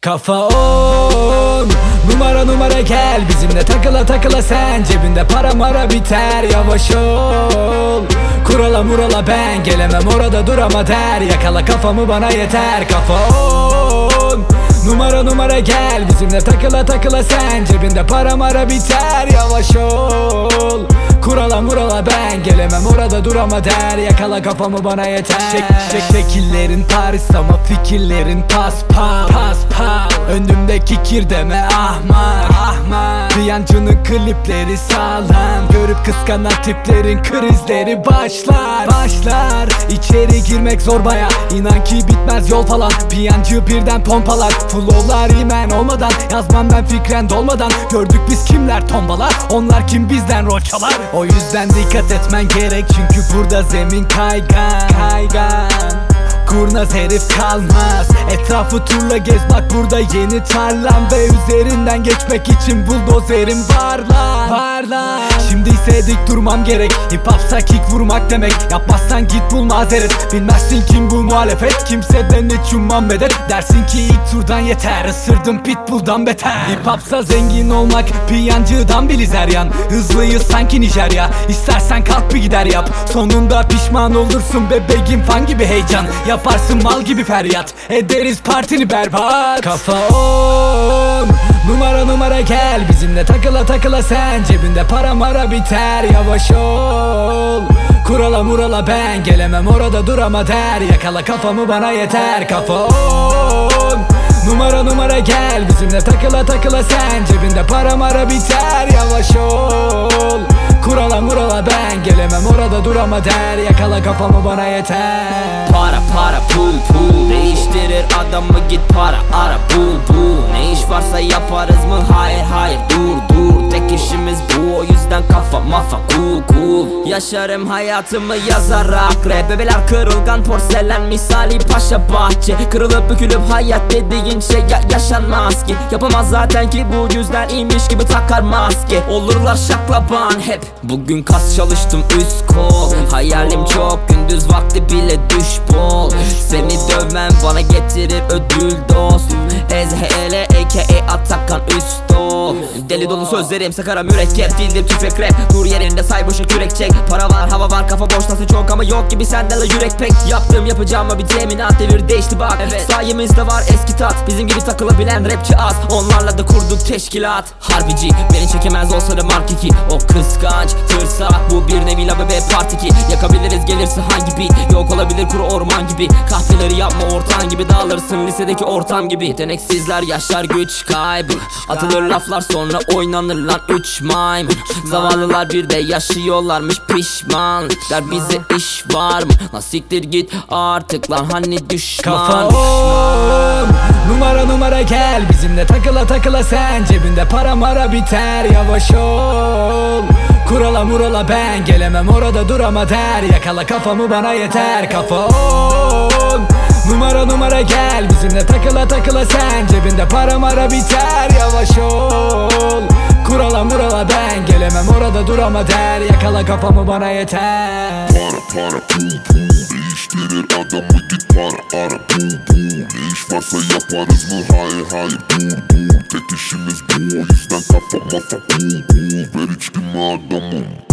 Kafa on. Numara numara gel Bizimle. Takıla takıla sen Cebinde. Para mara biter Yavaş ol. Kurala murala ben Gelemem. Orada durama der. Yakala kafamı bana yeter. Kafa on. Numara numara gel Bizimle. Takıla takıla sen Cebinde. Para mara biter Yavaş ol Kurala murala ben Gelemem. Orada durama der. Yakala kafamı bana yeter. Şek, şek, Şekillerin Paris ama fikirlerin pas pas pas pas Önümdeki kir deme ahmak ahmak. Piyancının klipleri sağlam. Görüp kıskanan tiplerin krizleri başlar Başlar. İçeri girmek zor baya. İnan ki bitmez yol falan. Piyancı birden pompalar. Flowlar imen olmadan. Yazmam ben fikren dolmadan. Gördük biz kimler tombalar. Onlar kim bizden rol çalar O yüzden dikkat etmen gerek. Çünkü burada zemin kaygan. Kaygan Kurnaz herif kalmaz. Etrafı turla gez bak burada yeni tarlam Ve üzerinden geçmek için buldozerim var lan. Var Şimdi ise dik durmam gerek. Hip hopsa kick vurmak demek. Yapmazsan git bul mazeret. Bilmezsin kim bu muhalefet. Kimseden hiç ummam medet. Dersin ki ilk turdan yeter. Isırdım pitbull'dan beter. Hip hopsa zengin olmak Piyancıdan bilizer yan Hızlıyız sanki Nijerya. İstersen kalk bir gider yap. Sonunda pişman olursun bebeğim fan gibi heyecan Yaparsın mal gibi feryat. Ederiz partini berbat. Kafa on. Numara numara gel Bizimle. Takıla takıla sen Cebinde. Para mara biter Yavaş ol. Kurala murala ben Gelemem orada durama der. Yakala kafamı bana yeter. Kafa on. Numara numara gel Bizimle. Takıla takıla sen Cebinde. Para mara biter Yavaş ol Kurala murala ben Gelemem orada durama der. Yakala kafamı bana yeter. Para para pul pul. Değiştirir adamı git para ara bul bul iş varsa yaparız mı? Hayır hayır. Dur dur. Tek işimiz bu. O yüzden kafa mafa. Cool cool. Yaşarım hayatımı yazarak rap. Bebeler kırılgan porselen misali paşa bahçe. Kırılıp bükülüp hayat dediğin şey ya- yaşanmaz ki. Yapamaz zaten ki bu yüzden iyiymiş gibi takar maske. Olurlar şaklaban hep. Bugün kas çalıştım üst kol. Çok vakti bile düş bol Seni dövmem bana getirir ödül dost. Ez hele aka ol Deli dolu sözlerim sakara mürekkep. Dildim tüfek rap Dur yerinde say boşa kürek çek. Para var hava var kafa boş nasıl çok ama yok gibi sende la yürek pek. Yaptığım yapacağıma bir teminat devir değişti bak. Evet. Sayemizde var eski tat Bizim gibi takılabilen rapçi az. Onlarla da kurduk teşkilat. Harbici beni çekemez olsa da mark 2 O kıskanç tırsak bu bir nevi la bebe part 2 Yakabiliriz gelirse hangi beat? Yok olabilir kuru orman gibi. Kahveleri yapma ortağın gibi dağılırsın. Lisedeki ortam gibi. Yeteneksizler yaşlar güç kaybı. Atılır laflar sonra oynanır lan 3 maymun. Zavallılar bir de yaşıyorlarmış pişman. Der bize iş var mı? Lan siktir git artık lan hani düşman? Kafa on Numara numara gel. Bizimle takıla takıla sen Cebinde para mara biter. Yavaş ol Kurala murala ben Gelemem. Orada durama der Yakala kafamı bana yeter. Kafa on Numara gel Bizimle takıla takıla sen. Cebinde para mara biter Yavaş ol. Kurala murala ben Gelemem orada durama der. Yakala kafamı bana yeter. Para para pul pul Değiştirir adamı. Git para ara bul bul Ne iş varsa yaparız mı? Hayır hayır dur dur. Tek işimiz bu. O yüzden kafa mafa cool cool Ver içkimi adamım